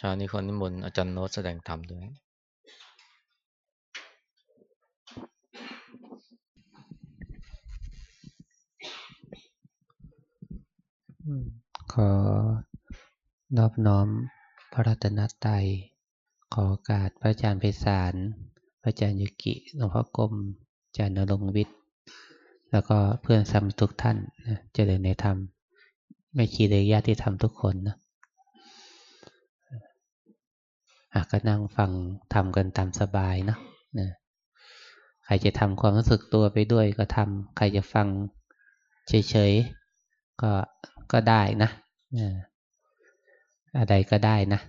ช้านี้คนนิมนต์อาจารย์โน้ตแสดงธรรมด้วยขอนอบน้อมพระรัตนตรัยขอโอกาสพระอาจารย์ไพศาลพระอาจารย์ยุกิหลวงพ่อกรมอาจารย์นรงวิทย์ แล้วก็เพื่อนซ้ำทุกท่านนะเจริญในธรรม ไม่คีเลยญาติธรรมทุกคนนะ ก็นั่งฟังทำกันตามสบายเนาะนะใครจะทำความรู้สึกตัวไปด้วยก็ทำใครจะฟังเฉยๆ ก็ก็ได้นะอะไรก็ได้นะ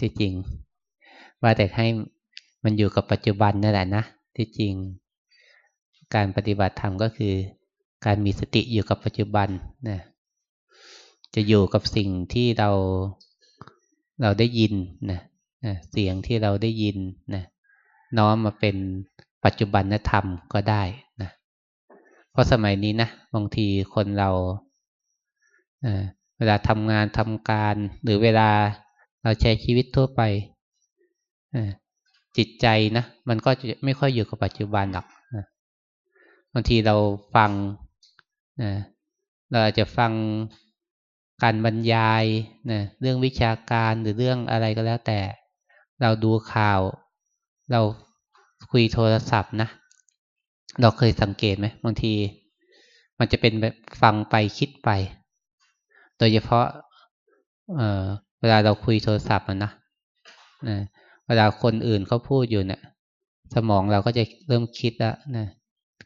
ที่จริง ว่าแต่ให้มันอยู่กับปัจจุบันนั่นแหละนะ ที่จริง การปฏิบัติธรรมก็คือ การมีสติอยู่กับปัจจุบันนะจะอยู่กับสิ่งที่เราเราได้ยินนะ เสียงที่เราได้ยินนะน้อมมาเป็นปัจจุบันธรรมก็ได้นะเพราะสมัยนี้นะบางทีคนเราเวลาทำงานทำการ หรือเวลาเราใช้ชีวิตทั่วไปจิตใจนะมันก็จะไม่ค่อยอยู่กับปัจจุบันหรอกบางทีเราฟังเราอาจจะฟังการบรรยายนะเรื่องวิชาการหรือเรื่องอะไรก็แล้วแต่ เราดูข่าว เราคุยโทรศัพท์นะ เราเคยสังเกตไหมบางที มันจะเป็นแบบฟังไปคิดไป โดยเฉพาะเเวลาเราคุยโทรศัพท์นะนะเวลาคนอื่นเขาพูดอยู่เนะี่ย สมองเราก็จะเริ่มคิดแล้วนะ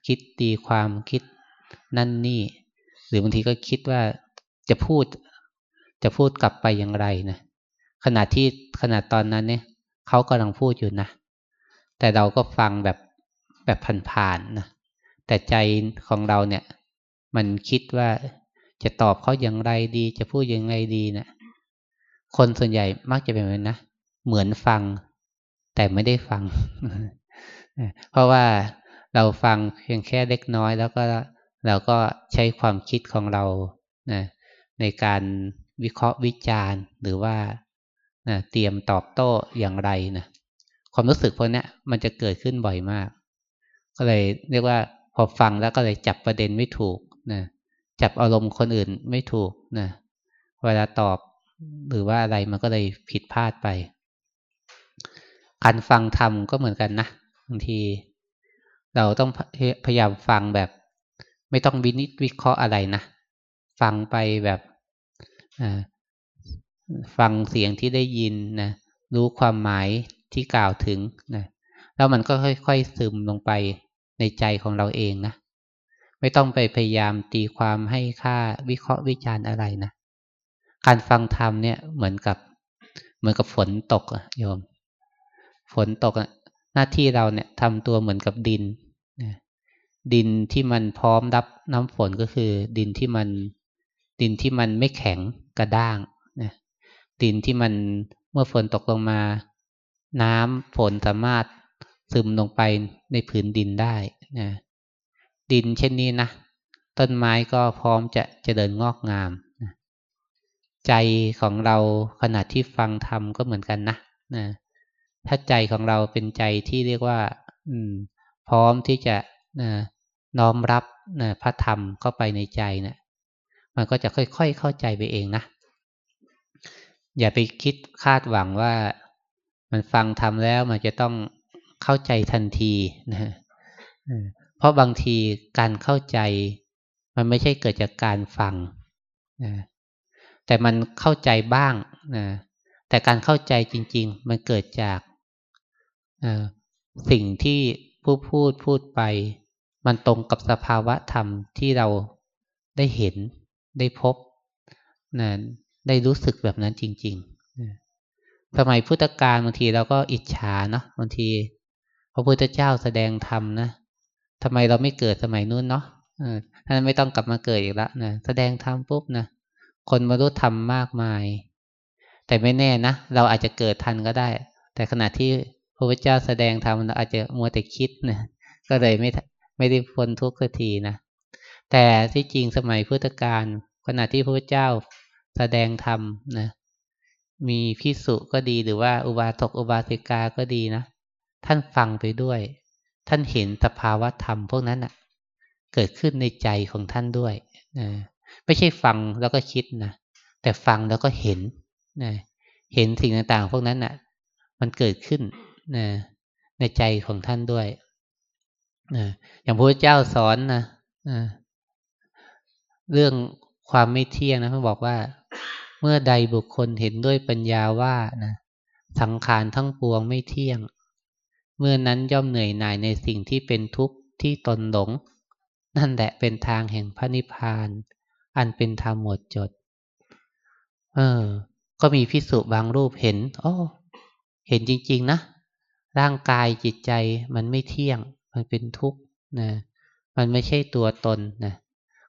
คิดตีความคิดนั่นนี่ หรือบางทีก็คิดว่าจะพูด จะพูดกลับไปอย่างไรนะขณะที่ขณะตอนนั้นเนี่ย เขากำลังพูดอยู่นะ แต่เราก็ฟังแบบแบบผ่านๆนะ แต่ใจของเราเนี่ย มันคิดว่าจะตอบเขาอย่างไรดี จะพูดยังไงดีนะคนส่วนใหญ่มักจะเป็นแบบนะเหมือนฟัง แต่ไม่ได้ฟัง เพราะว่าเราฟังเพียงแค่เล็กน้อยแล้วก็เราก็ใช้ความคิดของเรานะในการวิเคราะห์วิจารณ์ หรือว่า นะเตรียมตอบโต้อย่างไรนะความรู้สึกพวกนี้มันจะเกิดขึ้นบ่อยมาก ก็เลยเรียกว่าพอฟังแล้วก็เลยจับประเด็นไม่ถูกนะจับอารมณ์คนอื่นไม่ถูกนะเวลาตอบหรือว่าอะไรมันก็เลยผิดพลาดไป การฟังธรรมก็เหมือนกันนะบางที เราต้องพยายามฟังแบบ ไม่ต้องวินิจวิเคราะห์อะไรนะฟังไปแบบ ฟังเสียงที่ได้ยินนะรู้ความหมายที่กล่าวถึงนะแล้วมันก็ค่อยๆซึมลงไปในใจของเราเองนะไม่ต้องไปพยายามตีความให้ค่าวิเคราะห์วิจารณ์อะไรนะการฟังธรรมเนี่ยเหมือนกับ เหมือนกับฝนตกอะโยม ฝนตกอะหน้าที่เราเนี่ยทำตัวเหมือนกับดินนะดินที่มันพร้อมรับน้ำฝนก็คือ ดินที่มันดินที่มันไม่แข็งกระด้าง ดินที่มันเมื่อฝนตกลงมา น้ำฝนสามารถซึมลงไปในผืนดินได้นะดินเช่นนี้นะต้นไม้ก็พร้อมจะจะเจริญงอกงามนะใจของเราขณะที่ฟังธรรมก็เหมือนกันนะนะถ้าใจของเราเป็นใจที่เรียกว่า อืม พร้อมที่จะนะน้อมรับนะพระธรรมเข้าไปในใจนะมันก็จะค่อยๆเข้าใจไปเองนะ อย่าไปคิดคาดหวังว่ามันฟังทำแล้วมันจะต้องเข้าใจทันทีนะเพราะบางทีการเข้าใจ มันไม่ใช่เกิดจากการฟังนะแต่มันเข้าใจบ้างนะแต่การเข้าใจจริง ๆ มันเกิดจากสิ่งที่ผู้พูดพูดไป มันตรงกับสภาวะธรรมที่เราได้เห็นได้พบนะ ได้รู้สึกแบบนั้นจริงๆสมัยพุทธกาลบางทีเราก็อิจฉาเนาะบางที พระพุทธเจ้าแสดงธรรมนะทำไมเราไม่เกิดสมัยนู้นเนาะท่านไม่ต้องกลับมาเกิดอีกแล้วนะแสดงธรรมปุ๊บนะคนบรรลุธรรมมากมาย แต่ไม่แน่นะเราอาจจะเกิดทันก็ได้ แต่ขณะที่พระพุทธเจ้าแสดงธรรมเราอาจจะมัวแต่คิดนะก็เลยไม่ไม่ได้พ้นทุกข์ทีนะแต่ที่จริงสมัยพุทธกาลขณะที่พระพุทธเจ้า แสดงธรรมนะ มีพิสุก็ดีหรือว่าอุบาสกอุบาสิกาก็ดีนะ ท่านฟังไปด้วย ท่านเห็นสภาวะธรรมพวกนั้นอะ เกิดขึ้นในใจของท่านด้วยนะไม่ใช่ฟังแล้วก็คิดนะ แต่ฟังแล้วก็เห็นนะเห็นสิ่งต่างๆ พวกนั้นอะ มันเกิดขึ้นนะในใจของท่านด้วยนะอย่างพระเจ้าสอนนะเรื่องความไม่เที่ยงนะเขาบอกว่า เมื่อใดบุคคลเห็นด้วยปัญญาว่านะสังขารทั้งปวงไม่เที่ยง เมื่อนั้นย่อมเหนื่อยหน่ายในสิ่งที่เป็นทุกข์ที่ตนหลง นั่นแหละเป็นทางแห่งพระนิพพาน อันเป็นธรรมหมดจด เออ ก็มีพิสุบางรูปเห็นโอ้เห็นจริง ๆ นะ ร่างกายจิตใจมันไม่เที่ยง มันเป็นทุกข์นะ มันไม่ใช่ตัวตนนะ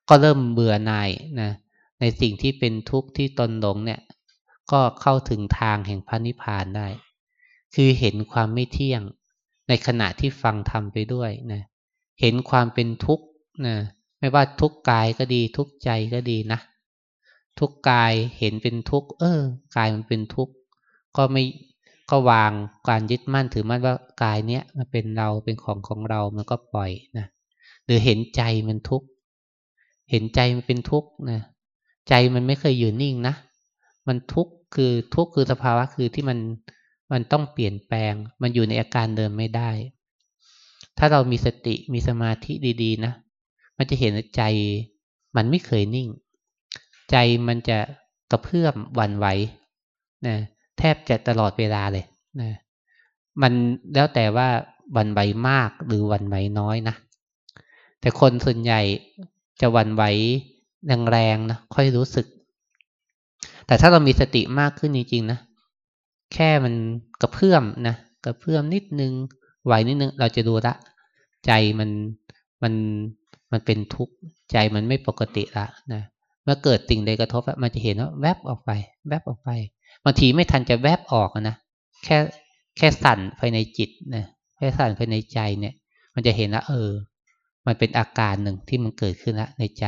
ก็เริ่มเบื่อหน่ายนะ ในสิ่งที่เป็นทุกข์ที่ตนหลงเนี่ย ก็เข้าถึงทางแห่งพระนิพพานได้ คือเห็นความไม่เที่ยงในขณะที่ฟังธรรมไปด้วยนะเห็นความเป็นทุกข์นะไม่ว่าทุกกายก็ดี ทุกใจก็ดีนะ ทุกกายเห็นเป็นทุกข์เออกายมันเป็นทุกข์ก็ไม่ก็วางการยึดมั่นถือมั่นว่ากายเนี้ยมันเป็นเราเป็นของของเรามันก็ปล่อยนะหรือเห็นใจมันทุกข์เห็นใจมันเป็นทุกข์นะ ใจมันไม่เคยอยู่นิ่งนะ มันทุกข์คือทุกข์คือสภาวะคือที่มันมันต้องเปลี่ยนแปลง มันอยู่ในอาการเดิมไม่ได้ ถ้าเรามีสติมีสมาธิดีๆนะ มันจะเห็นใจมันไม่เคยนิ่ง ใจมันจะกระเพื่อมหวั่นไหวนะแทบจะตลอดเวลาเลยนะมันแล้วแต่ว่าวันไหวมากหรือวันไหวน้อยนะ แต่คนส่วนใหญ่จะวันไหว แรงๆนะค่อยรู้สึก แต่ถ้าเรามีสติมากขึ้นจริงๆนะแค่มันกระเพื่อมนะกระเพื่อมนิดนึงไหวนิดนึง เราจะดูละ ใจมันมันมันเป็นทุกข์ใจมันไม่ปกติละนะเมื่อเกิดสิ่งใดกระทบมันจะเห็นว่าแวบออกไป แวบออกไปบางทีไม่ทันจะแวบออกนะแค่แค่สั่นภายในจิตนะแค่สั่นภายในใจเนี่ย มันจะเห็นละเออ มันเป็นอาการหนึ่งที่มันเกิดขึ้นล้วในใจ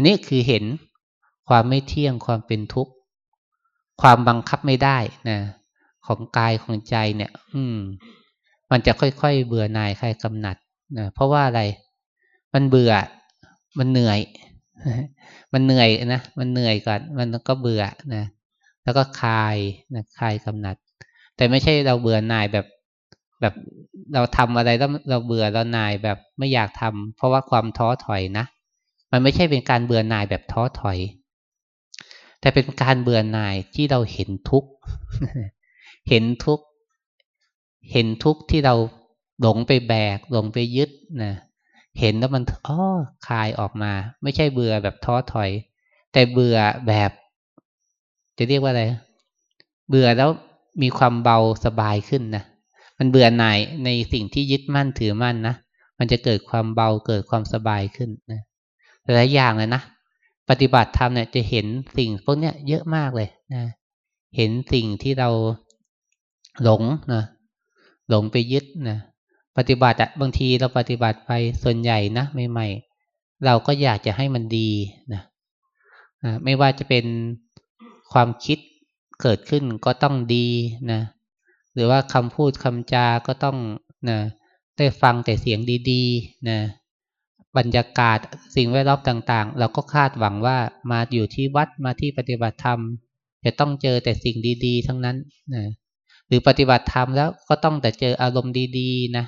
อันนี้คือเห็นความไม่เที่ยงความเป็นทุกข์ ความบังคับไม่ได้นะของกายของใจเนี่ย อืม มันจะค่อยๆเบื่อหน่ายคลายกำหนัดนะเพราะว่าอะไร มันเบื่อ มันเหนื่อย มันเหนื่อยนะมันเหนื่อยก่อนมันก็เบื่อนะแล้วก็คลายนะคลายกำหนัด แต่ไม่ใช่เราเบื่อหน่ายแบบแบบเราทำอะไรแล้วเราเบื่อเราหน่ายแบบไม่อยากทำเพราะว่าความท้อถอยนะ มันไม่ใช่เป็นการเบื่อหน่ายแบบท้อถอย แต่เป็นการเบื่อหน่ายที่เราเห็นทุกข์เห็นทุกข์เห็นทุกข์ที่เราหลงไปแบกหลงไปยึดนะเห็นแล้วมันอ๋อคลายออกมา ไม่ใช่เบื่อแบบท้อถอย แต่เบื่อแบบ จะเรียกว่าอะไร เบื่อแล้วมีความเบาสบายขึ้นนะมันเบื่อหน่ายในสิ่งที่ยึดมั่นถือมั่นนะมันจะเกิดความเบาเกิดความสบายขึ้นนะ หลายอย่างเลยนะปฏิบัติธรรมเนี่ยจะเห็นสิ่งพวกนี้เยอะมากเลยนะเห็นสิ่งที่เราหลงนะหลงไปยึดนะปฏิบัติอะบางทีเราปฏิบัติไปส่วนใหญ่นะใหม่ๆเราก็อยากจะให้มันดีนะไม่ว่าจะเป็นความคิดเกิดขึ้นก็ต้องดีนะหรือว่าคำพูดคำจาก็ต้องนะได้ฟังแต่เสียงดีๆนะ บรรยากาศสิ่งแวดล้อมต่าง ๆ เราก็คาดหวังว่ามาอยู่ที่วัดมาที่ปฏิบัติธรรม จะต้องเจอแต่สิ่งดี ๆ ทั้งนั้นนะหรือปฏิบัติธรรมแล้วก็ต้องแต่เจออารมณ์ดีๆนะ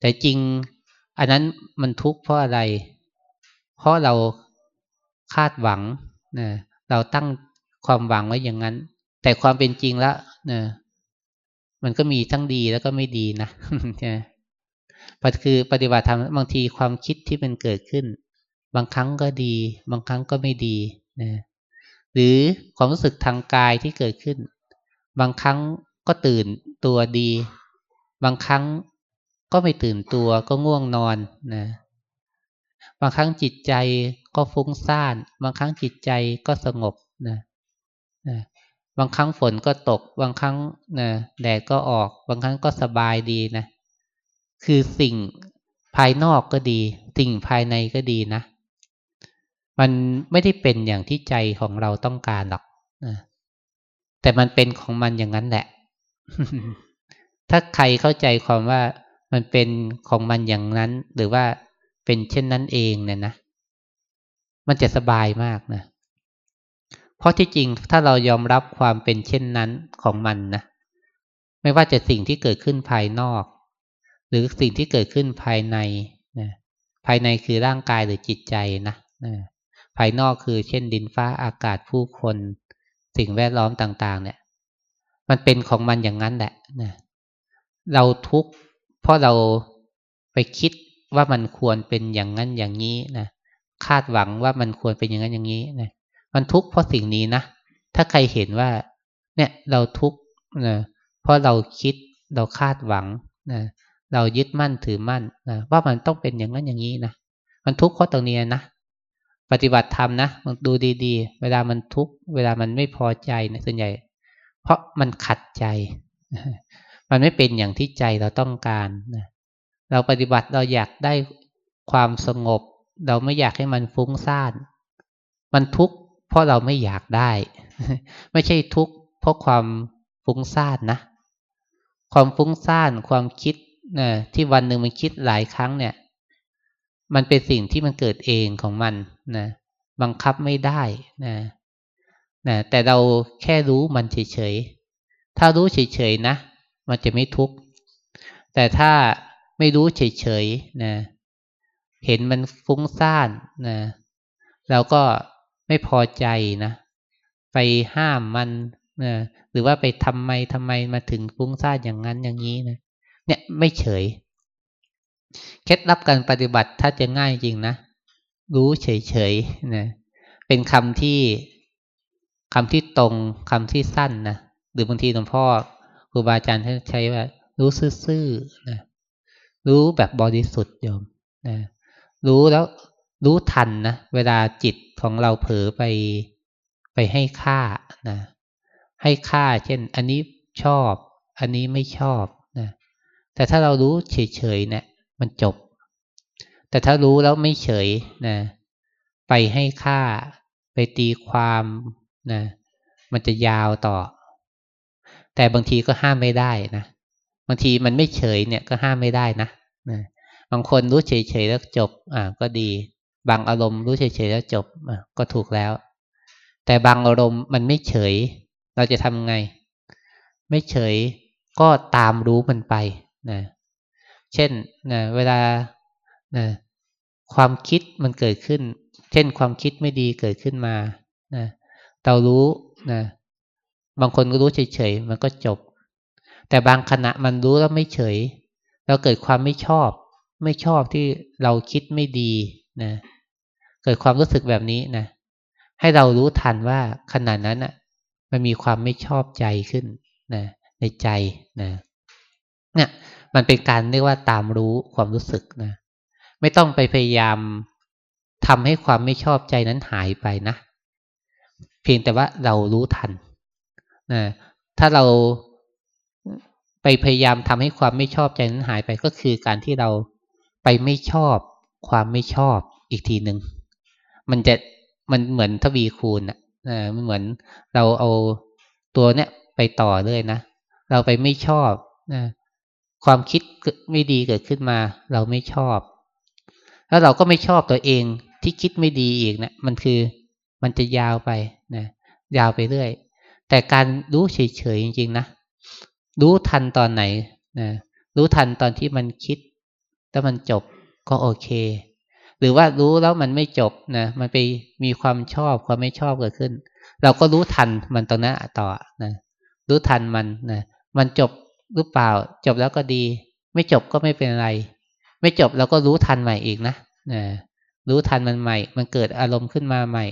แต่จริงอันนั้นมันทุกข์เพราะอะไร เพราะเราคาดหวังนะเราตั้งความหวังไว้อย่างนั้น แต่ความเป็นจริงแล้วนะมันก็มีทั้งดีแล้วก็ไม่ดีนะ คือปฏิบัติธรรมบางทีความคิดที่มันเกิดขึ้น บางครั้งก็ดี บางครั้งก็ไม่ดีนะหรือความรู้สึกทางกายที่เกิดขึ้น บางครั้งก็ตื่นตัวดี บางครั้งก็ไม่ตื่นตัวก็ง่วงนอนนะบางครั้งจิตใจก็ฟุ้งซ่าน บางครั้งจิตใจก็สงบนะนะบางครั้งฝนก็ตก บางครั้งนะแดดก็ออก บางครั้งก็สบายดีนะ คือสิ่งภายนอกก็ดี สิ่งภายในก็ดีนะ มันไม่ได้เป็นอย่างที่ใจของเราต้องการหรอกนะแต่มันเป็นของมันอย่างนั้นแหละ ถ้าใครเข้าใจความว่ามันเป็นของมันอย่างนั้น หรือว่าเป็นเช่นนั้นเองเนี่ยนะ มันจะสบายมากนะ เพราะที่จริงถ้าเรายอมรับความเป็นเช่นนั้นของมันนะ ไม่ว่าจะสิ่งที่เกิดขึ้นภายนอก หรือสิ่งที่เกิดขึ้นภายในนะภายในคือร่างกายหรือจิตใจนะนะภายนอกคือเช่นดินฟ้าอากาศผู้คน สิ่งแวดล้อมต่างๆ เนี่ย มันเป็นของมันอย่างนั้นแหละนะเราทุกข์เพราะเราไปคิดว่ามันควรเป็นอย่างนั้นอย่างนี้นะคาดหวังว่ามันควรเป็นอย่างนั้นอย่างนี้นะมันทุกข์เพราะสิ่งนี้นะถ้าใครเห็นว่า เนี่ยเราทุกข์นะเพราะเราคิดเราคาดหวังนะ เรายึดมั่นถือมั่นนะว่ามันต้องเป็นอย่างนั้นอย่างนี้นะมันทุกข์เพราะตรงนี้นะปฏิบัติธรรมนะดูดีๆ เวลามันทุกข์เวลามันไม่พอใจนะส่วนใหญ่ เพราะมันขัดใจ มันไม่เป็นอย่างที่ใจเราต้องการนะเราปฏิบัติเราอยากได้ความสงบ เราไม่อยากให้มันฟุ้งซ่านมันทุกข์เพราะเราไม่อยากได้ ไม่ใช่ทุกข์เพราะความฟุ้งซ่านนะ ความฟุ้งซ่านความคิด นะที่วันหนึ่งมันคิดหลายครั้งเนี่ย มันเป็นสิ่งที่มันเกิดเองของมันนะบังคับไม่ได้นะนะแต่เราแค่รู้มันเฉยๆถ้ารู้เฉยๆนะ มันจะไม่ทุกข์แต่ถ้าไม่รู้เฉยๆนะเห็นมันฟุ้งซ่านนะเราก็ไม่พอใจนะ ไปห้ามมันนะหรือว่าไปทำไมทำไมมาถึงฟุ้งซ่านอย่างนั้นอย่างนี้นะ เนี่ยไม่เฉย เคล็ดลับการปฏิบัติถ้าจะง่ายจริงนะ รู้เฉยๆนะเป็นคำที่คำที่ตรงคำที่สั้นนะหรือบางทีหลวงพ่อครูบาอาจารย์ท่านใช้ว่า รู้ซื่อๆนะรู้แบบบริสุทธิ์โยมนะรู้แล้วรู้ทันนะเวลาจิตของเราเผลอไปไปให้ค่านะให้ค่า เช่น อันนี้ชอบ อันนี้ไม่ชอบ แต่ถ้าเรารู้เฉยๆเนะี่ยมันจบ แต่ถ้ารู้แล้วไม่เฉยนะ ไปให้ค่าไปตีความนะมันจะยาวต่อ แต่บางทีก็ห้ามไม่ได้นะบางทีมันไม่เฉยเนี่ยก็ห้ามไม่ได้นะนะบางคนรู้เฉยๆแล้วจบ อ่า ก็ดี บางอารมณ์รู้เฉยๆแล้วจบอ่าก็ถูกแล้ว แต่บางอารมณ์มันไม่เฉย เราจะทำไง ไม่เฉยก็ตามรู้มันไป นะเช่นนะเวลานะความคิดมันเกิดขึ้น เช่นความคิดไม่ดีเกิดขึ้นมานะเรารู้นะบางคนก็รู้เฉยๆมันก็จบ แต่บางขณะมันรู้แล้วไม่เฉย เราเกิดความไม่ชอบ ไม่ชอบที่เราคิดไม่ดีนะเกิดความรู้สึกแบบนี้นะให้เรารู้ทันว่าขณะนั้นอะ มันมีความไม่ชอบใจขึ้นนะในใจนะเนี่ย มันเป็นการเรียกว่าตามรู้ความรู้สึกนะ ไม่ต้องไปพยายามทำให้ความไม่ชอบใจนั้นหายไปนะ เพียงแต่ว่าเรารู้ทันนะถ้าเราไปพยายามทำให้ความไม่ชอบใจนั้นหายไปก็คือการที่เราไปไม่ชอบความไม่ชอบอีกทีหนึ่งมันจะมันเหมือนทวีคูณอะมันเหมือนเราเอาตัวเนี้ยไปต่อเลยนะ เราไปไม่ชอบนะ ความคิดไม่ดีเกิดขึ้นมา เราไม่ชอบ แล้วเราก็ไม่ชอบตัวเองที่คิดไม่ดีอีกนะมันคือมันจะยาวไปนะยาวไปเรื่อย แต่การรู้เฉยๆจริง ๆ นะ รู้ทันตอนไหนนะรู้ทันตอนที่มันคิด แล้วมันจบก็โอเค หรือว่ารู้แล้วมันไม่จบนะมันไปมีความชอบความไม่ชอบเกิดขึ้น เราก็รู้ทันมันตรงนั้นต่อนะรู้ทันมันนะมันจบ หรือเปล่า จบแล้วก็ดี ไม่จบก็ไม่เป็นไร ไม่จบเราก็รู้ทันใหม่อีกนะนะรู้ทันมันใหม่ มันเกิดอารมณ์ขึ้นมาใหม่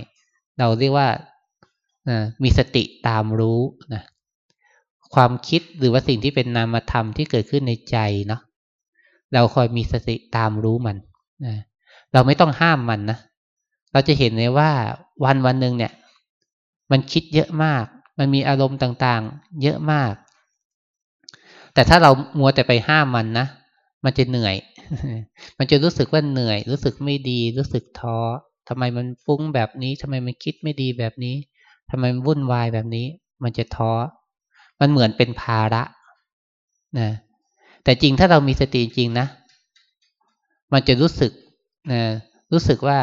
เราเรียกว่านะมีสติตามรู้นะความคิดหรือว่าสิ่งที่เป็นนามธรรมที่เกิดขึ้นในใจเนาะเราคอยมีสติตามรู้มันนะเราไม่ต้องห้ามมันนะเราจะเห็นเลยว่าวันวันหนึ่งเนี่ย มันคิดเยอะมาก มันมีอารมณ์ต่างๆ เยอะมาก แต่ถ้าเรามัวแต่ไปห้ามมันนะ มันจะเหนื่อย มันจะรู้สึกว่าเหนื่อย รู้สึกไม่ดี รู้สึกท้อทำไมมันฟุ้งแบบนี้ทำไมมันคิดไม่ดีแบบนี้ทำไมมันวุ่นวายแบบนี้ มันจะท้อ มันเหมือนเป็นภาระนะแต่จริงถ้าเรามีสติจริงนะ มันจะรู้สึกนะรู้สึกว่า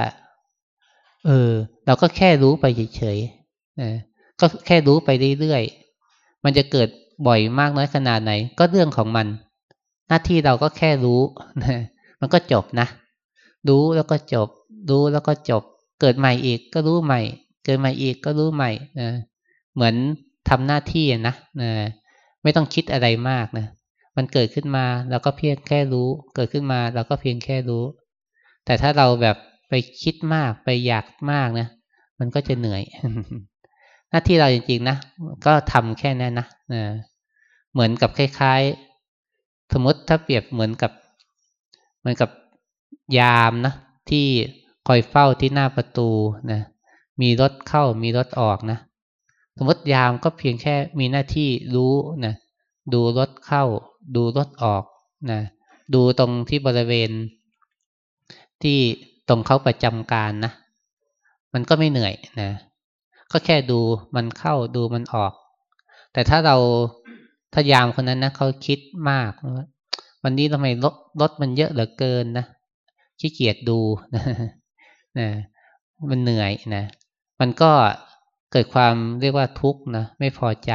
เออ เราก็แค่รู้ไปเฉยๆนะก็แค่รู้ไปเรื่อยๆมันจะเกิด บ่อยมากน้อยขนาดไหน ก็เรื่องของมัน หน้าที่เราก็แค่รู้นะมันก็จบนะ รู้แล้วก็จบ รู้แล้วก็จบ เกิดใหม่อีกก็รู้ใหม่ เกิดใหม่อีกก็รู้ใหม่นะเหมือนทำหน้าที่นะนะไม่ต้องคิดอะไรมากนะมันเกิดขึ้นมาเราก็เพียงแค่รู้ เกิดขึ้นมาเราก็เพียงแค่รู้ แต่ถ้าเราแบบไปคิดมากไปอยากมากนะมันก็จะเหนื่อย น้าที่เราจริงๆนะก็ทำแค่นั้นนะนะเหมือนกับคล้าย ๆ สมมติถ้าเปรียบเหมือนกับ เหมือนกับยามนะที่คอยเฝ้าที่หน้าประตูนะมีรถเข้ามีรถออกนะสมมติยามก็เพียงแค่มีหน้าที่รู้นะดูรถเข้า ดูรถออกนะดูตรงที่บริเวณ ที่ตรงเขาประจำการนะมันก็ไม่เหนื่อยนะ ก็แค่ดูมันเข้าดูมันออก แต่ถ้าเราถ้ายามคนนั้นนะเขาคิดมาก วันนี้ทำไมรถรถมันเยอะเหลือเกินนะขี้เกียจดูนะนะมันเหนื่อยนะมันก็เกิดความเรียกว่าทุกข์นะไม่พอใจ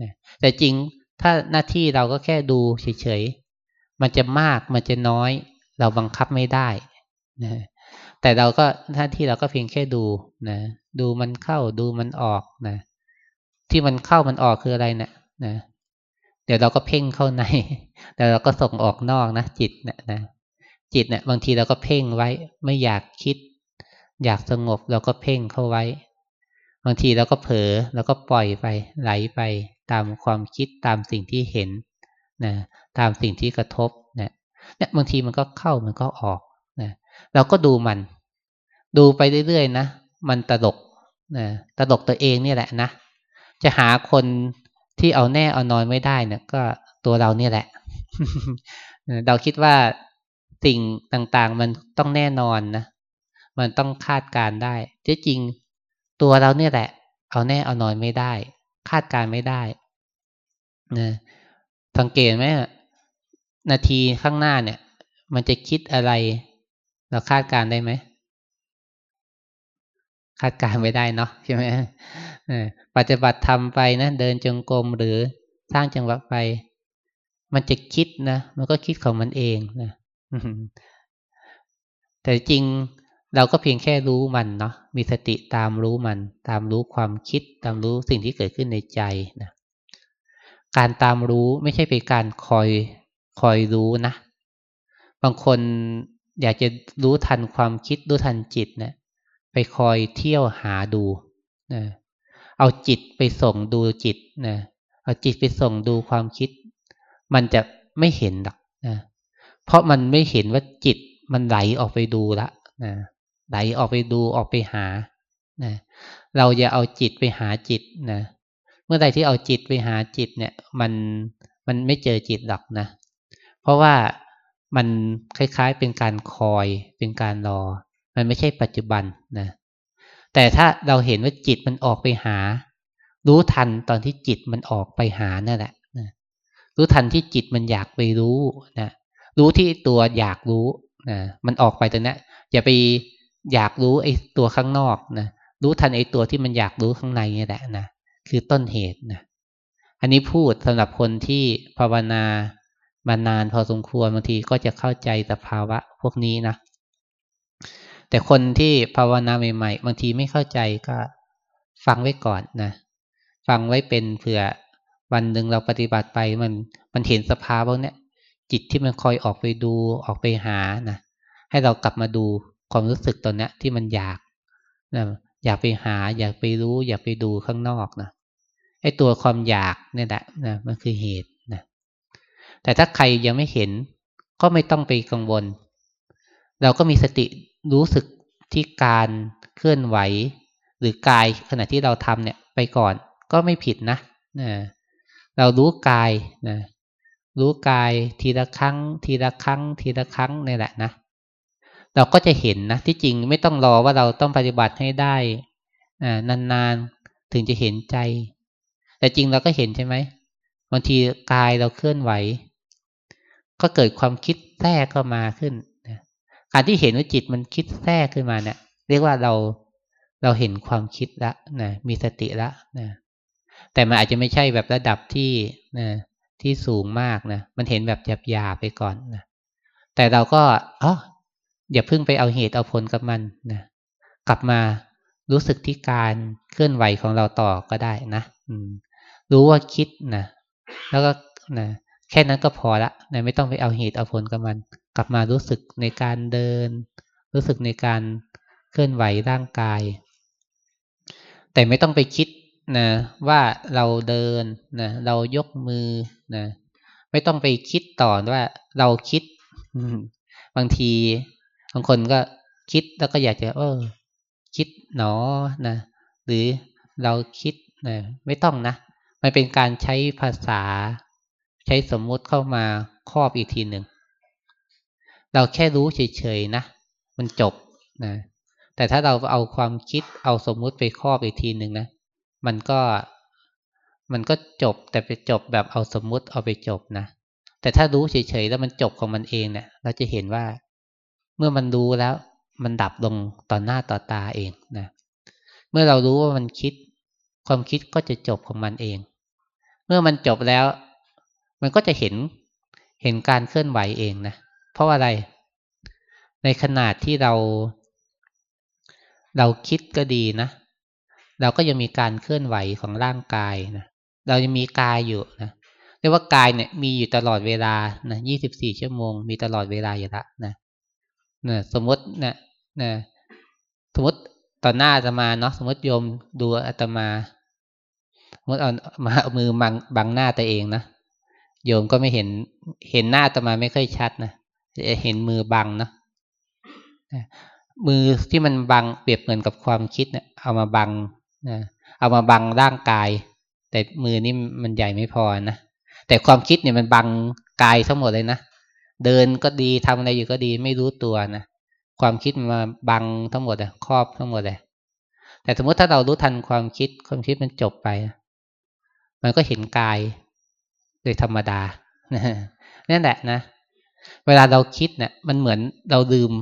นะแต่จริงถ้าหน้าที่เราก็แค่ดูเฉยๆมันจะมากมันจะน้อย เราบังคับไม่ได้นะ แต่เราก็หน้าที่เราก็เพียงแค่ดูนะดูมันเข้าดูมันออกนะที่มันเข้ามันออกคืออะไรเนะนะเดี๋ยวเราก็เพ่งเข้าใน แต่เราก็ส่งออกนอกนะจิตเนะนะจิตเนะี่ยบางทีเราก็เพ่งไว้ไม่อยากคิด อยากสงบเราก็เพ่งเข้าไว้ บางทีเราก็เผลอแล้วก็ปล่อยไปไหลไปตามความคิดตามสิ่งที่เห็นนะตามสิ่งที่กระทบนะเนี่ยบางทีมันก็เข้ามันก็ออกนะเราก็ดูมัน ดูไปเรื่อยๆนะมันตลกนะตลกตัวเองนี่แหละนะจะหาคนที่เอาแน่เอานอนไม่ได้เนี่ยก็ตัวเราเนี่ยแหละ เราคิดว่าสิ่งต่างๆ มันต้องแน่นอนนะมันต้องคาดการได้ที่จริงตัวเราเนี่ยแหละ เอาแน่เอานอนไม่ได้ คาดการไม่ได้นะสังเกตไหมนาทีข้างหน้าเนี่ย มันจะคิดอะไร เราคาดการได้ไหม คาดการไม่ได้เนาะใช่ไหมปฏิบัติทำไปนะเดินจงกรมหรือสร้างจังหวะไป มันจะคิดนะมันก็คิดของมันเองนะแต่จริงเราก็เพียงแค่รู้มันเนาะมีสติตามรู้มัน ตามรู้ความคิด ตามรู้สิ่งที่เกิดขึ้นในใจนะการตามรู้ไม่ใช่เป็นการคอยคอยรู้นะ บางคนอยากจะรู้ทันความคิดรู้ทันจิตนะ ไปคอยเที่ยวหาดูนะเอาจิตไปส่งดูจิตนะเอาจิตไปส่งดูความคิด มันจะไม่เห็นหรอกนะเพราะมันไม่เห็นว่าจิตมันไหลออกไปดูละนะไหลออกไปดูออกไปหานะเราอย่าเอาจิตไปหาจิตนะเมื่อใดที่เอาจิตไปหาจิตเนี่ย มันมันไม่เจอจิตหรอกนะ เพราะว่ามันคล้ายๆเป็นการคอยเป็นการรอ มันไม่ใช่ปัจจุบันนะแต่ถ้าเราเห็นว่าจิตมันออกไปหา รู้ทันตอนที่จิตมันออกไปหานั่นแหละนะรู้ทันที่จิตมันอยากไปรู้นะรู้ที่ตัวอยากรู้นะมันออกไปตรงนี้อย่าไปอยากรู้ไอ้ตัวข้างนอกนะรู้ทันไอ้ตัวที่มันอยากรู้ข้างในนี่แหละนะคือต้นเหตุนะอันนี้พูดสำหรับคนที่ภาวนามานานพอสมควรบางทีก็จะเข้าใจสภาวะพวกนี้นะ แต่คนที่ภาวนาใหม่ๆ บางทีไม่เข้าใจก็ฟังไว้ก่อนนะ ฟังไว้เป็นเผื่อวันหนึ่งเราปฏิบัติไปมันมันเห็นสภาวะเนี้ยจิตที่มันคอยออกไปดูออกไปหานะให้เรากลับมาดูความรู้สึกตอนนี้ที่มันอยากนะอยากไปหา อยากไปรู้ อยากไปดูข้างนอกนะไอ้ตัวความอยากเนี่ยแหละนะมันคือเหตุนะแต่ถ้าใครยังไม่เห็นก็ไม่ต้องไปกังวล เราก็มีสติ รู้สึกที่การเคลื่อนไหว หรือกายขณะที่เราทำเนี่ยไปก่อนก็ไม่ผิดนะนะเรารู้กายนะรู้กายทีละครั้ง ทีละครั้ง ทีละครั้งนี่แหละนะเราก็จะเห็นนะที่จริงไม่ต้องรอว่าเราต้องปฏิบัติให้ได้นานๆถึงจะเห็นใจ แต่แต่จริงเราก็เห็นใช่ไหมบางทีกายเราเคลื่อนไหว ก็เกิดความคิดแทรกเข้ามาขึ้น การที่เห็นว่าจิตมันคิดแทรกขึ้นมาเนี่ยเรียกว่าเราเราเห็นความคิดละนะมีสติละนะแต่มันอาจจะไม่ใช่แบบระดับที่นะที่สูงมากนะมันเห็นแบบหยาบๆไปก่อนนะแต่เราก็อ๋ออย่าเพิ่งไปเอาเหตุเอาผลกับมันนะกลับมารู้สึกที่การเคลื่อนไหวของเราต่อก็ได้นะอืรู้ว่าคิดนะแล้วก็นะแค่นั้นก็พอละนะไม่ต้องไปเอาเหตุเอาผลกับมัน กลับมารู้สึกในการเดิน รู้สึกในการเคลื่อนไหวร่างกาย แต่ไม่ต้องไปคิดนะว่าเราเดินนะเรายกมือนะไม่ต้องไปคิดต่อว่าเราคิด บางทีบางคนก็คิดแล้วก็อยากจะ เออ คิดหนอนะหรือเราคิดนะไม่ต้องนะมันเป็นการใช้ภาษา ใช้สมมุติเข้ามาครอบอีกทีหนึ่ง เราแค่รู้เฉยๆนะ มันจบนะ แต่ถ้าเราเอาความคิดเอาสมมุติไปครอบอีกทีหนึ่งนะ มันก็มันก็จบแต่ไปจบแบบเอาสมมุติเอาไปจบนะ แต่ถ้ารู้เฉยๆแล้วมันจบของมันเองเนี่ย เราจะเห็นว่า เมื่อมันรู้แล้ว มันดับลงต่อหน้าต่อตาเองนะ เมื่อเรารู้ว่ามันคิด ความคิดก็จะจบของมันเอง เมื่อมันจบแล้ว มันก็จะเห็นเห็นการเคลื่อนไหวเองนะ เพราะอะไร ในขนาดที่เรา เราคิดก็ดีนะ เราก็ยังมีการเคลื่อนไหวของร่างกายนะ เรายังมีกายอยู่นะเรียกว่ากายเนี่ยมีอยู่ตลอดเวลานะยี่สิบสี่ชั่วโมง มีตลอดเวลาอยู่ละนะนะสมมตินะนะสมมติตอนหน้าอาตมาเนาะสมมติโยมดูอาตมาสมมติเอามาเอามือบังบังหน้าตัวเองนะโยมก็ไม่เห็นเห็นหน้าอาตมาไม่ค่อยชัดนะ จะเห็นมือบังนะมือที่มันบังเปรียบเหมือนกับความคิดเนะี่ยเอามาบังนะเอามาบังร่างกาย แต่มือนี่มันใหญ่ไม่พอนะแต่ความคิดเนี่ยมันบังกายทั้งหมดเลยนะเดินก็ดีทำอะไรอยู่ก็ดีไม่รู้ตัวนะความคิดมาบังทั้งหมดเลยครอบทั้งหมดเลยแต่สมมติถ้าเรารู้ทันความคิดความคิดมันจบไป มันก็เห็นกายโดยธรรมดานั่นแหละนะ เวลาเราคิดเนะี่ย มันเหมือนเราลืม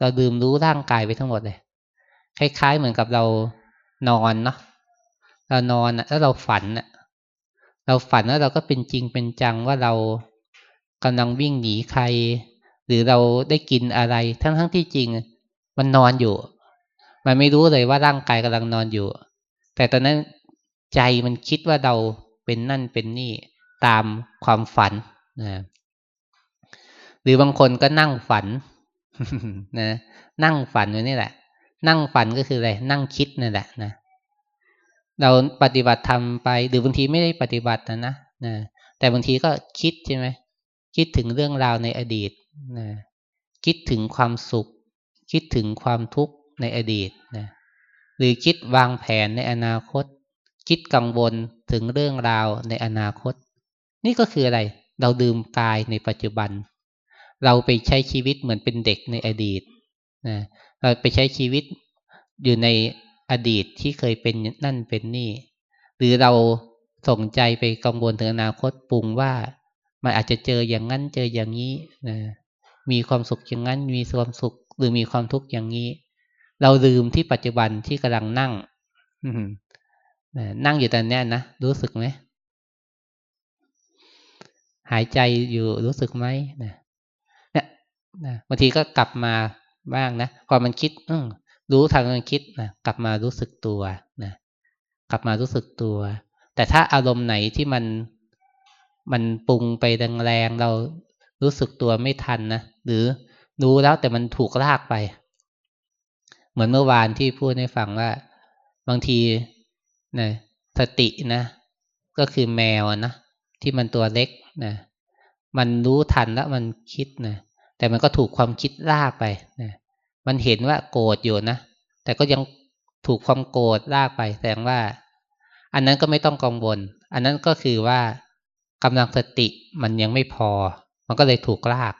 เราลืมรู้ร่างกายไปทั้งหมดเลย คล้าย ๆ เหมือนกับเรานอนเนาะเรานอนแล้วเราฝันอะเราฝันแล้วเราก็เป็นจริงเป็นจังว่าเรากำลังวิ่งหนีใคร หรือเราได้กินอะไร ทั้งทั้งที่จริง มันนอนอยู่ มันไม่รู้เลยว่าร่างกายกำลังนอนอยู่ แต่ตอนนั้นใจมันคิดว่าเราเป็นนั่นเป็นนี่ตามความฝันนะ หรือบางคนก็นั่งฝันนะนั่งฝันอยู่นี่แหละ นั่งฝันก็คืออะไรนั่งคิดนั่นแหละนะเราปฏิบัติทำไปหรือบางทีไม่ได้ปฏิบัตินะนะนะแต่บางทีก็คิดใช่ไหมคิดถึงเรื่องราวในอดีตนะคิดถึงความสุข คิดถึงความทุกข์ในอดีตนะหรือคิดวางแผนในอนาคต คิดกังวลถึงเรื่องราวในอนาคต นี่ก็คืออะไร เราดื่มกายในปัจจุบัน เราไปใช้ชีวิตเหมือนเป็นเด็กในอดีตนะเราไปใช้ชีวิตอยู่ในอดีตที่เคยเป็นนั่นเป็นนี่ หรือเราส่งใจไปกังวลถึงอนาคตปรุงว่ามันอาจจะเจออย่างนั้นเจออย่างนี้นะมีความสุขอย่างนั้น มีความสุขหรือมีความทุกข์อย่างนี้ เราลืมที่ปัจจุบันที่กำลังนั่งนั่งอยู่ตอนนี้นะรู้สึกไหมหายใจอยู่รู้สึกไหมนะ นี่ยบางทีก็กลับมาบ้างนะก่อมันคิดรู้ทางมันคิดนะกลับมารู้สึกตัวนะกลับมารู้สึกตัว แต่ถ้าอารมณ์ไหนที่มันมันปรุงไปแรงๆเรารู้สึกตัวไม่ทันนะหรือรู้แล้วแต่มันถูกลากไป เหมือนเมื่อวานที่พูดให้ฟังว่า บางทีนะสตินะ ก็คือแมวนะที่มันตัวเล็กนะมันรู้ทันแล้วมันคิดนะ แต่มันก็ถูกความคิดลากไปนะมันเห็นว่าโกรธอยู่นะ แต่ก็ยังถูกความโกรธลากไป แสดงว่า อันนั้นก็ไม่ต้องกังวล อันนั้นก็คือว่ากำลังสติมันยังไม่พอ มันก็เลยถูกลาก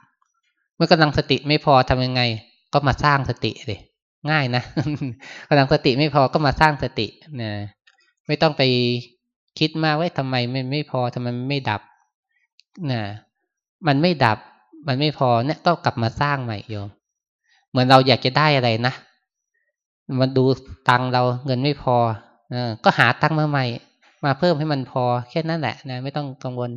เมื่อกำลังสติไม่พอทำยังไง ก็มาสร้างสติเลยง่ายนะกำลังสติไม่พอก็มาสร้างสตินะไม่ต้องไปคิดมากว่าทำไมไม่ไม่พอทำไมไม่ดับนะมันไม่ดับ มันไม่พอเนี่ยก็กลับมาสร้างใหม่โยม เหมือนเราอยากจะได้อะไรนะมันดูตังเราเงินไม่พออก็หาตังมาใหม่ มาเพิ่มให้มันพอ แค่นั้นแหละนะไม่ต้องกังวล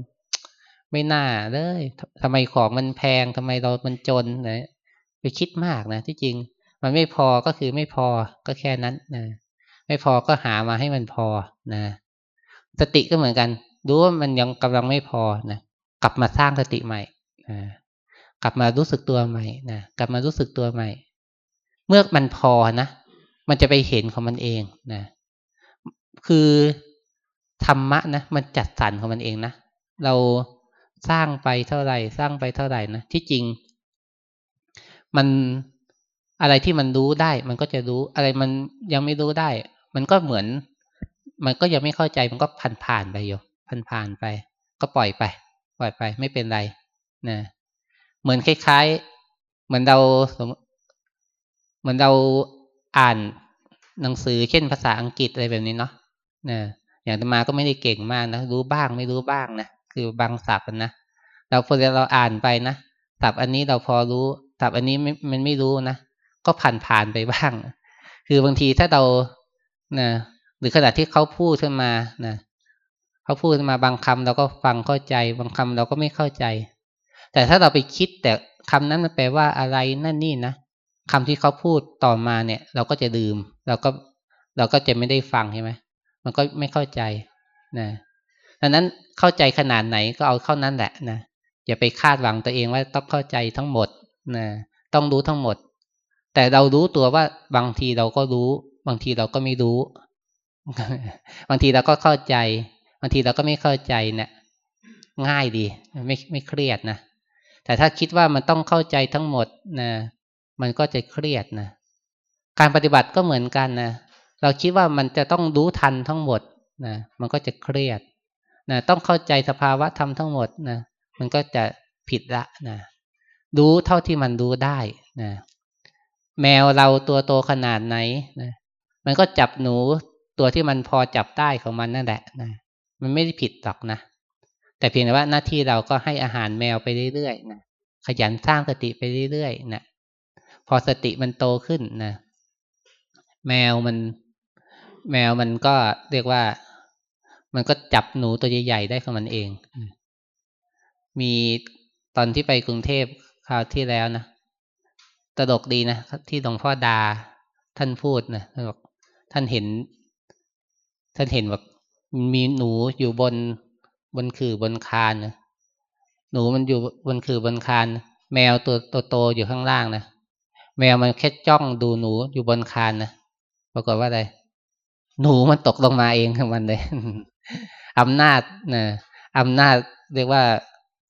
ไม่น่าเลยทำไมของมันแพงทำไมเรา มันจนนะไปคิดมากนะที่จริง มันไม่พอก็คือไม่พอก็แค่นั้นนะไม่พอก็หามาให้มันพอนะสติก็เหมือนกัน รู้ว่ามันยังกำลังไม่พอนะกลับมาสร้างสติใหม่นะ กลับมารู้สึกตัวใหม่นะกลับมารู้สึกตัวใหม่ เมื่อมันพอนะ มันจะไปเห็นของมันเองนะคือธรรมะนะมันจัดสรรของมันเองนะเราสร้างไปเท่าไหร่ สร้างไปเท่าไหร่นะที่จริง มันอะไรที่มันรู้ได้ มันก็จะรู้อะไรมันยังไม่รู้ได้ มันก็เหมือน มันก็ยังไม่เข้าใจมันก็ผ่านผ่านไปอยู่ผ่านผ่านไป ก็ปล่อยไป ปล่อยไป ไม่เป็นไรนะ เหมือนคล้ายๆ เหมือนเราเหมือนเราอ่านหนังสือเช่นภาษาอังกฤษอะไรแบบนี้เนาะนะอย่างตมาก็ไม่ได้เก่งมากนะรู้บ้างไม่รู้บ้างนะคือบางศัพท์นะเราพอเราอ่านไปนะศัพท์อันนี้เราพอรู้ศัพท์อันนี้มันไม่รู้นะก็ผ่านผ่านไปบ้าง คือบางทีถ้าเรานะหรือขณะที่เขาพูดขึ้นมานะเขาพูดมาบางคำเราก็ฟังเข้าใจ บางคำเราก็ไม่เข้าใจ แต่ถ้าเราไปคิดแต่คำนั้นมันแปลว่าอะไรนั่นนี่นะคำที่เขาพูดต่อมาเนี่ย เราก็จะดื่ม เราก็เราก็จะไม่ได้ฟังใช่ไหมมันก็ไม่เข้าใจนะดังนั้นเข้าใจขนาดไหนก็เอาเข้านั้นแหละนะอย่าไปคาดหวังตัวเองว่าต้องเข้าใจทั้งหมดนะต้องรู้ทั้งหมด แต่เรารู้ตัวว่าบางทีเราก็รู้ บางทีเราก็ไม่รู้ บางทีเราก็เข้าใจ บางทีเราก็ไม่เข้าใจเนะี่ยง่ายดี ไม่ไม่เครียดนะ แต่ถ้าคิดว่ามันต้องเข้าใจทั้งหมดนะมันก็จะเครียดนะการปฏิบัติก็เหมือนกันนะเราคิดว่ามันจะต้องรู้ทันทั้งหมดนะมันก็จะเครียดนะต้องเข้าใจสภาวะธรรมทั้งหมดนะมันก็จะผิดละนะรู้เท่าที่มันรู้ได้นะแมวเราตัวโตขนาดไหนนะมันก็จับหนูตัวที่มันพอจับได้ของมันนั่นแหละนะมันไม่ได้ผิดหรอกนะ แต่เพียงแต่ว่าหน้าที่เราก็ให้อาหารแมวไปเรื่อยๆนะขยันสร้างสติไปเรื่อยๆนะพอสติมันโตขึ้นนะแมวมัน แมวมันก็เรียกว่า มันก็จับหนูตัวใหญ่ๆได้ของมันเอง มีตอนที่ไปกรุงเทพคราวที่แล้วนะตลกดีนะที่หลวงพ่อดาท่านพูดนะท่านบอกท่านเห็น ท่านเห็นว่ามีหนูอยู่บน บนคือบนคานนะหนูมันอยู่บนคือบนคาน แมวตัวโตๆอยู่ข้างล่างนะแมวมันแค่จ้องดูหนูอยู่บนคานนะปรากฏว่าอะไร หนูมันตกลงมาเองของมันเลยอำนาจนะอำนาจเรียกว่า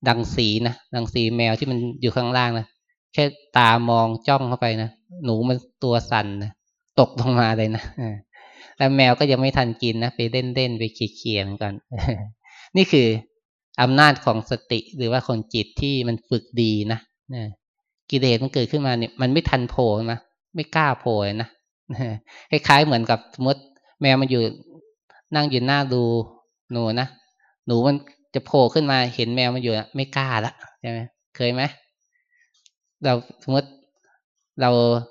ดังสีนะดังสีแมวที่มันอยู่ข้างล่างนะแค่ตามองจ้องเข้าไปนะหนูมันตัวสั่นนะตกลงมาเลยนะแล้วแมวก็ยังไม่ทันกินนะไปเล่นเล่นไปขี่เขี่ยเหมือนกัน นี่คืออำนาจของสติหรือว่าของจิตที่มันฝึกดีนะกิเลสมันเกิดขึ้นมาเนี่ยมันไม่ทันโผล่นะไม่กล้าโผล่นะคล้ายๆเหมือนกับสมมติแมวมันอยู่นั่งอยู่หน้าดูหนูนะหนูมันจะโผล่ขึ้นมาเห็นแมวมันอยู่ไม่กล้าละใช่ไหมเคยไหมเราสมมติเรา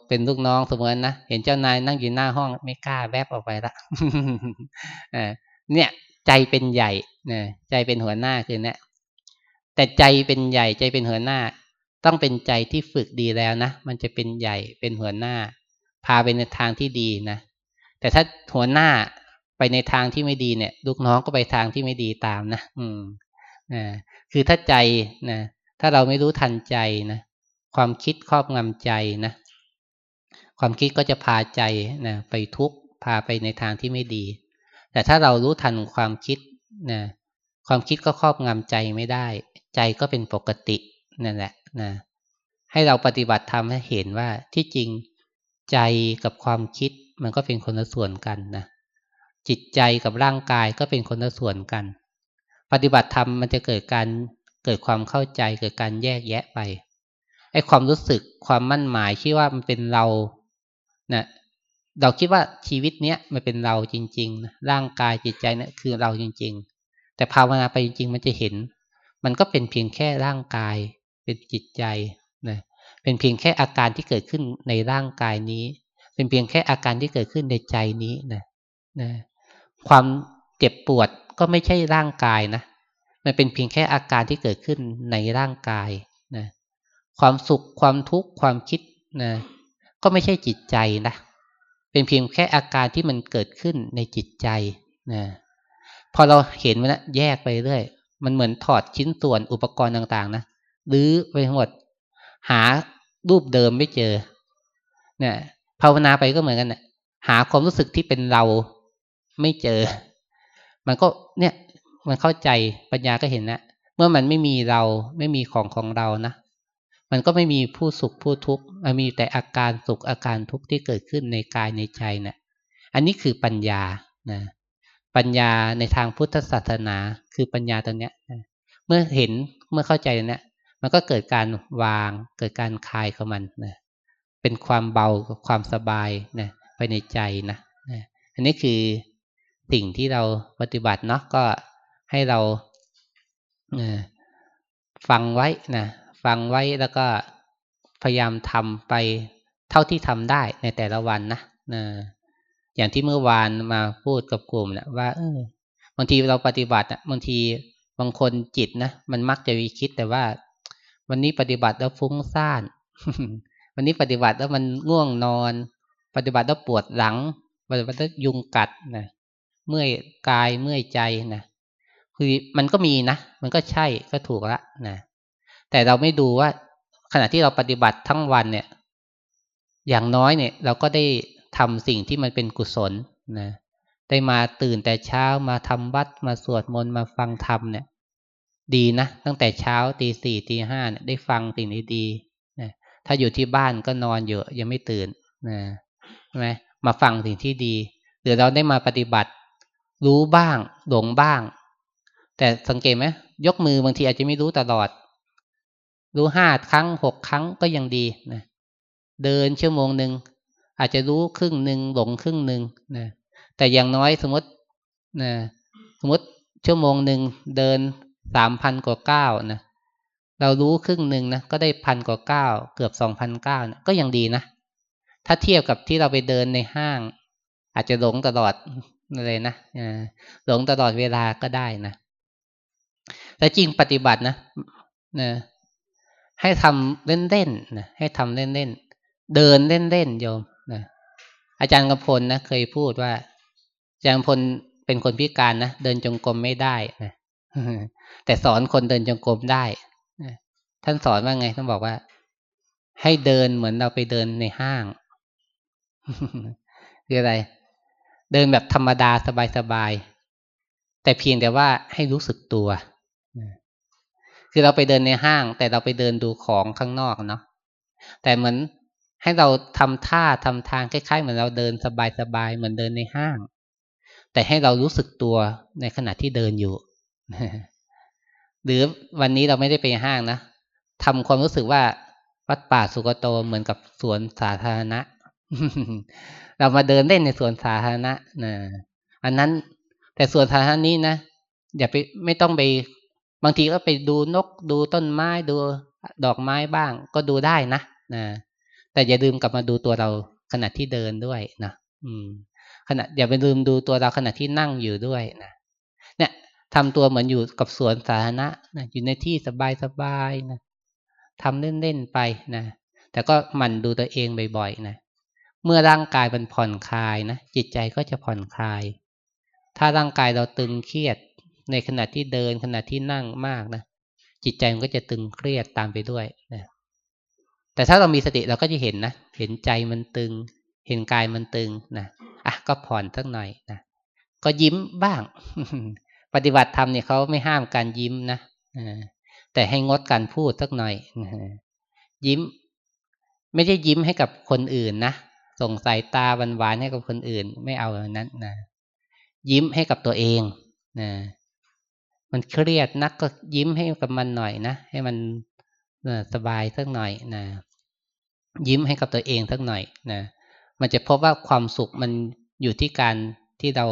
เป็นลูกน้องสมมตินะเห็นเจ้านายนั่งอยู่หน้าห้องไม่กล้าแวบออกไปละเนี่ย ใจเป็นใหญ่นี่ยใจเป็นหัวหน้าคือเนี่ยแต่ใจเป็นใหญ่ใจเป็นหัวหน้า ต้องเป็นใจที่ฝึกดีแล้วนะมันจะเป็นใหญ่เป็นหัวหน้า พาไปในทางที่ดีนะแต่ถ้าหัวหน้าไปในทางที่ไม่ดีเนี่ย ลูกน้องก็ไปทางที่ไม่ดีตามนะอืมนะคือถ้าใจนะถ้าเราไม่รู้ทันใจนะความคิดครอบงำใจนะความคิดก็จะพาใจนะไปทุกข์พาไปในทางที่ไม่ดี แต่ถ้าเรารู้ทันความคิดนะความคิดก็ครอบงำใจไม่ได้ ใจก็เป็นปกตินั่นแหละนะให้เราปฏิบัติทำให้เห็นว่าที่จริงใจกับความคิดมันก็เป็นคนละส่วนกันนะจิตใจกับร่างกายก็เป็นคนละส่วนกัน ปฏิบัติธรรมมันจะเกิดการเกิดความเข้าใจเกิดการแยกแยะไปไอ้ความรู้สึกความมั่นหมายที่ว่ามันเป็นเรานะ เราคิดว่าชีวิตเนี้ยมันเป็นเราจริงๆนะร่างกายจิตใจเนี่ยคือเราจริง ๆ แต่ภาวนาไปจริง ๆ มันจะเห็น มันก็เป็นเพียงแค่ร่างกาย เป็นจิตใจนะเป็นเพียงแค่อาการที่เกิดขึ้นในร่างกายนี้ เป็นเพียงแค่อาการที่เกิดขึ้นในใจนี้นะนะความเจ็บปวดก็ไม่ใช่ร่างกายนะ มันเป็นเพียงแค่อาการที่เกิดขึ้นในร่างกายนะความสุขความทุกข์ความคิดนะก็ไม่ใช่จิตใจนะ เป็นเพียงแค่อาการที่มันเกิดขึ้นในจิตใจนะพอเราเห็นมันนะแยกไปเรื่อยมันเหมือนถอดชิ้นส่วนอุปกรณ์ต่างๆนะหรือไปทั้งหมด หารูปเดิมไม่เจอเนี่ยภาวนาไปก็เหมือนกันนะหาความรู้สึกที่เป็นเราไม่เจอ มันก็เนี่ย มันเข้าใจปัญญาก็เห็นนะเมื่อมันไม่มีเราไม่มีของของเรานะ มันก็ไม่มีผู้สุขผู้ทุกข์มันมีแต่อาการสุขอาการทุกข์ที่เกิดขึ้นในกายในใจนะอันนี้คือปัญญานะปัญญาในทางพุทธศาสนาคือปัญญาตรงเนี้ยนะเมื่อเห็นเมื่อเข้าใจเนี่ยมันก็เกิดการวางเกิดการคลายของมันนะเป็นความเบาความสบายนะไปในใจนะนะอันนี้คือสิ่งที่เราปฏิบัติเนาะก็ให้เราฟังไว้นะ ฟังไว้แล้วก็พยายามทำไปเท่าที่ทำได้ในแต่ละวันนะนะอย่างที่เมื่อวานมาพูดกับกลุ่มนะว่าเออบางทีเราปฏิบัตินะบางทีบางคนจิตนะมันมักจะมีคิดแต่ว่า วันนี้ปฏิบัติแล้วฟุ้งซ่านวันนี้ปฏิบัติแล้วมันง่วงนอน ปฏิบัติแล้วปวดหลังปฏิบัติแล้วยุงกัดนะเมื่อยกายเมื่อยใจนะคือมันก็มีนะมันก็ใช่ก็ถูกละนะ แต่เราไม่ดูว่าขณะที่เราปฏิบัติทั้งวันเนี่ย อย่างน้อยเนี่ย เราก็ได้ทำสิ่งที่มันเป็นกุศลนะได้มาตื่นแต่เช้ามาทำวัดมาสวดมนต์มาฟังธรรมเนี่ย ดีนะ ตั้งแต่เช้าตีสี่ตีห้าเนี่ยได้ฟังสิ่งนี้ดีนะถ้าอยู่ที่บ้านก็นอนอยู่ยังไม่ตื่นนะใช่ไหมมาฟังสิ่งที่ดี หรือเราได้มาปฏิบัติ รู้บ้างหลงบ้าง แต่สังเกตไหมยกมือบางทีอาจจะไม่รู้ตลอด รู้ห้าครั้งหกครั้งก็ยังดีนะเดินชั่วโมงหนึ่งอาจจะรู้ครึ่งหนึ่งหลงครึ่งหนึ่งนะแต่อย่างน้อยสมมตินะสมมติชั่วโมงหนึ่งเดินสามพันกว่าเก้านะเรารู้ครึ่งหนึ่งนะก็ได้พันกว่าเก้าเกือบสองพันเก้านะก็ยังดีนะถ้าเทียบกับที่เราไปเดินในห้าง อาจจะหลงตลอดเลยนะหลงตลอดเวลาก็ได้นะแต่จริงปฏิบัตินะนะ ให้ทำเล่นๆนะให้ทำเล่นๆเดินเล่นๆโยมนะอาจารย์กำพลนะเคยพูดว่าอาจารย์พลเป็นคนพิการนะเดินจงกรมไม่ได้นะแต่สอนคนเดินจงกรมได้นะท่านสอนว่าไงท่านบอกว่า ให้เดินเหมือนเราไปเดินในห้างคืออะไร เดินแบบธรรมดาสบายๆแต่เพียงแต่ว่าให้รู้สึกตัว คือเราไปเดินในห้าง แต่เราไปเดินดูของข้างนอกเนาะแต่เหมือนให้เราทำท่าทำทางคล้ายๆ เหมือนเราเดินสบายๆเหมือนเดินในห้าง แต่ให้เรารู้สึกตัวในขณะที่เดินอยู่ หรือวันนี้เราไม่ได้ไปห้างนะทำความรู้สึกว่าวัดป่าสุกโตเหมือนกับสวนสาธารณะ เรามาเดินเล่นในสวนสาธารณะนะอันนั้นแต่สวนสาธารณะนี้นะอย่าไปไม่ต้องไป บางทีก็ไปดูนกดูต้นไม้ดูดอกไม้บ้าง ก็ดูได้นะนะแต่อย่าลืมกลับมาดูตัวเราขณะที่เดินด้วยนะอืม ขณะอย่าไปลืมดูตัวเราขณะที่นั่งอยู่ด้วยนะเนี่ยทำตัวเหมือนอยู่กับสวนสาธารณะนะอยู่ในที่สบายๆนะทำเล่นๆไปนะแต่ก็หมั่นดูตัวเองบ่อยๆนะเมื่อร่างกายมันผ่อนคลายนะจิตใจก็จะผ่อนคลาย ถ้าร่างกายเราตึงเครียด ในขณะที่เดินขณะที่นั่งมากนะจิตใจมันก็จะตึงเครียดตามไปด้วยนะแต่ถ้าเรามีสติเราก็จะเห็นนะเห็นใจมันตึง เห็นกายมันตึงนะอะก็ผ่อนสักหน่อยนะก็ยิ้มบ้าง ปฏิบัติธรรมเนี่ยเขาไม่ห้ามการยิ้มนะแต่ให้งดการพูดสักหน่อยยิ้ม ไม่ใช่ยิ้มให้กับคนอื่นนะส่งสายตาหวานๆให้กับคนอื่น ไม่เอาแบบนั้นนะยิ้มให้กับตัวเองนะ มันเครียดนักก็ยิ้มให้กับมันหน่อยนะ ให้มันสบายสักหน่อยนะยิ้มให้กับตัวเองสักหน่อยนะมันจะพบว่าความสุขมันอยู่ที่การที่เรา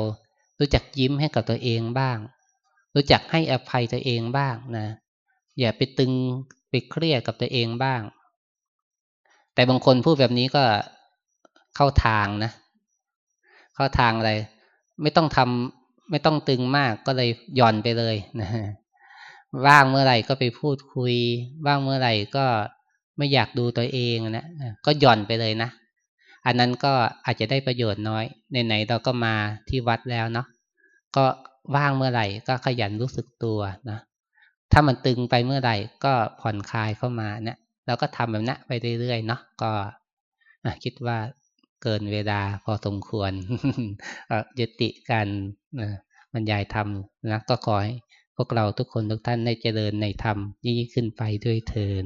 รู้จักยิ้มให้กับตัวเองบ้าง รู้จักให้อภัยตัวเองบ้างนะอย่าไปตึงไปเครียดกับตัวเองบ้าง แต่บางคนพูดแบบนี้ก็เข้าทางนะ เข้าทางอะไร ไม่ต้องทำ ไม่ต้องตึงมากก็เลยหย่อนไปเลยนะว่างเมื่อไหร่ก็ไปพูดคุย ว่างเมื่อไหร่ก็ไม่อยากดูตัวเองนะก็หย่อนไปเลยนะอันนั้นก็อาจจะได้ประโยชน์น้อยไหนๆเราก็มาที่วัดแล้วเนาะก็ว่างเมื่อไหร่ก็ขยันรู้สึกตัวนะถ้ามันตึงไปเมื่อไหร่ก็ผ่อนคลายเข้ามาเนะี่ยเราก็ทำแบบนั้นไปเรื่อยๆเนาะก็คิดว่า เกินเวลาพอสมควรยุติการบรรยายธรรมนะก็ขอให้พวกเราทุกคนทุกท่านได้เจริญในธรรมยิ่งขึ้นไปด้วยเทิน